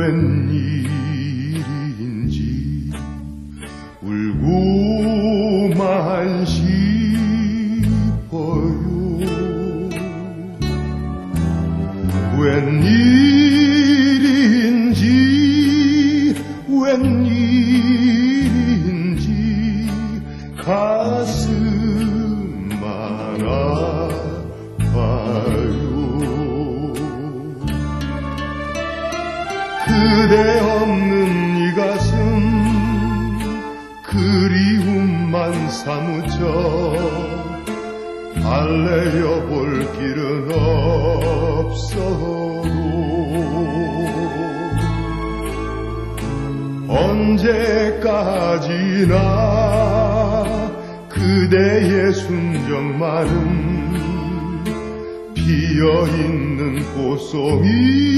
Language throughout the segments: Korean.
웬일인지 울고만 싶어요. 웬일 그대 없는 이 가슴 그리움만 사무쳐 달래어 볼 길은 없어도 언제까지나 그대의 순정만은 피어있는 꽃송이건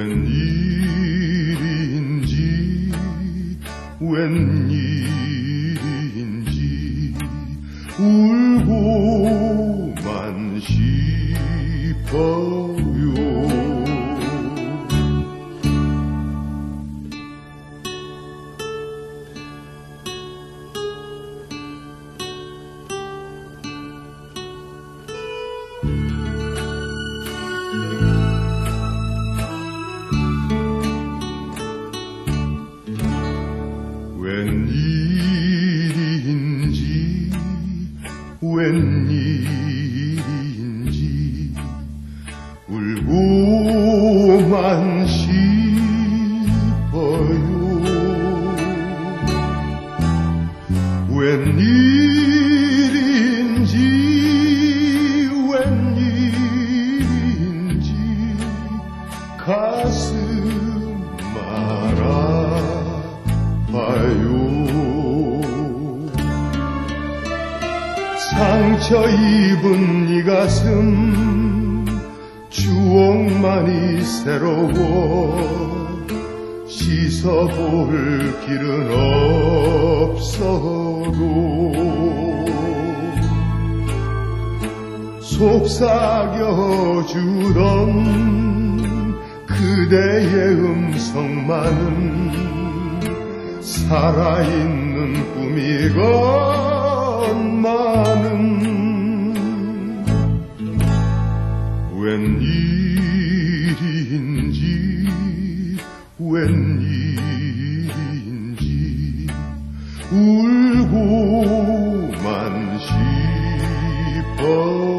웬일인지 웬일인지 울고만 싶어 웬일인지 웬일인지. 울고만 싶어요. 웬일인지 웬일인지. 가슴 알아 봐요 상처 입은 이 가슴 추억만이 새로워 씻어볼 길은 없어도 속삭여주던 그대의 음성만은 살아있는 꿈이건만은 웬일인지 웬일인지 울고만 싶어